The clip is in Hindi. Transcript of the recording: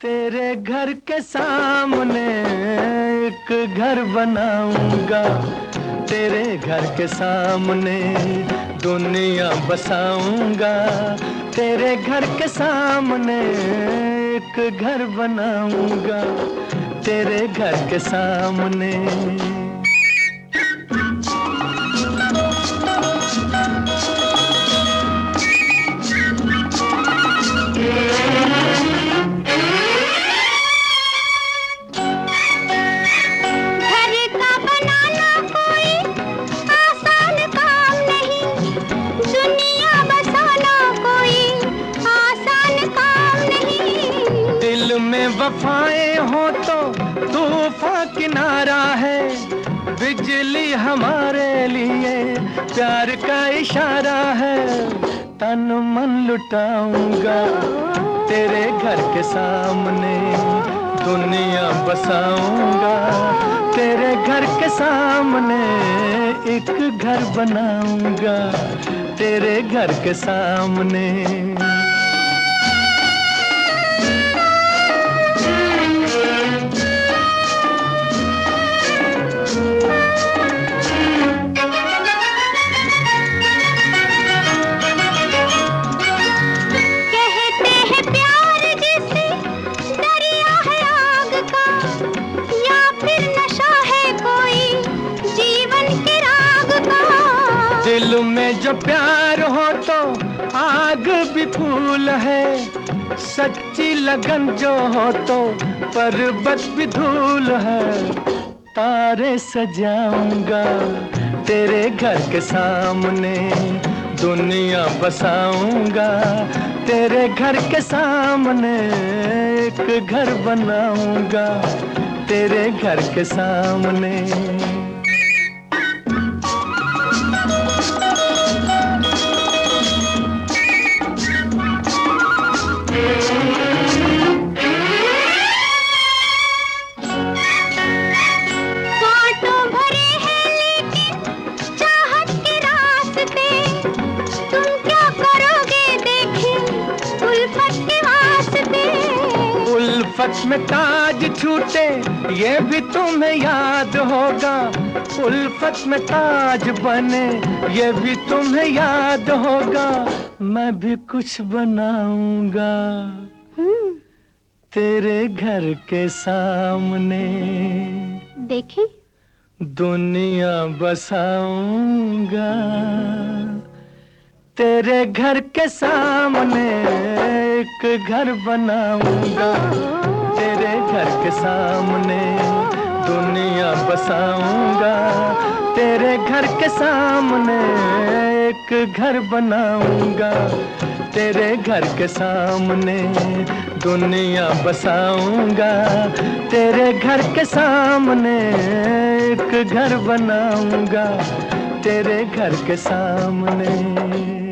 तेरे घर के सामने एक घर बनाऊँगा। तेरे घर के सामने दुनिया बसाऊँगा। तेरे घर के सामने एक घर बनाऊँगा। तेरे घर के सामने वफाएँ हो तो तूफ़ान किनारा है। बिजली हमारे लिए प्यार का इशारा है। तन मन लुटाऊँगा तेरे घर के सामने। दुनिया बसाऊँगा तेरे घर के सामने। एक घर बनाऊँगा तेरे घर के सामने। में जो प्यार हो तो आग भी फूल है। सच्ची लगन जो हो तो पर्वत भी धूल है। तारे सजाऊँगा तेरे घर के सामने। दुनिया बसाऊँगा तेरे घर के सामने। एक घर बनाऊँगा तेरे घर के सामने। उल्फत में ताज छूटे ये भी तुम्हें याद होगा। उल्फत में ताज बने ये भी तुम्हें याद होगा। मैं भी कुछ बनाऊँगा तेरे घर के सामने। देखी? दुनिया बसाऊँगा तेरे घर के सामने। एक घर बनाऊँगा। तेरे घर के सामने दुनिया बसाऊँगा। तेरे घर के सामने एक घर बनाऊँगा। तेरे घर के सामने दुनिया बसाऊँगा। तेरे घर के सामने एक घर बनाऊँगा। तेरे घर के सामने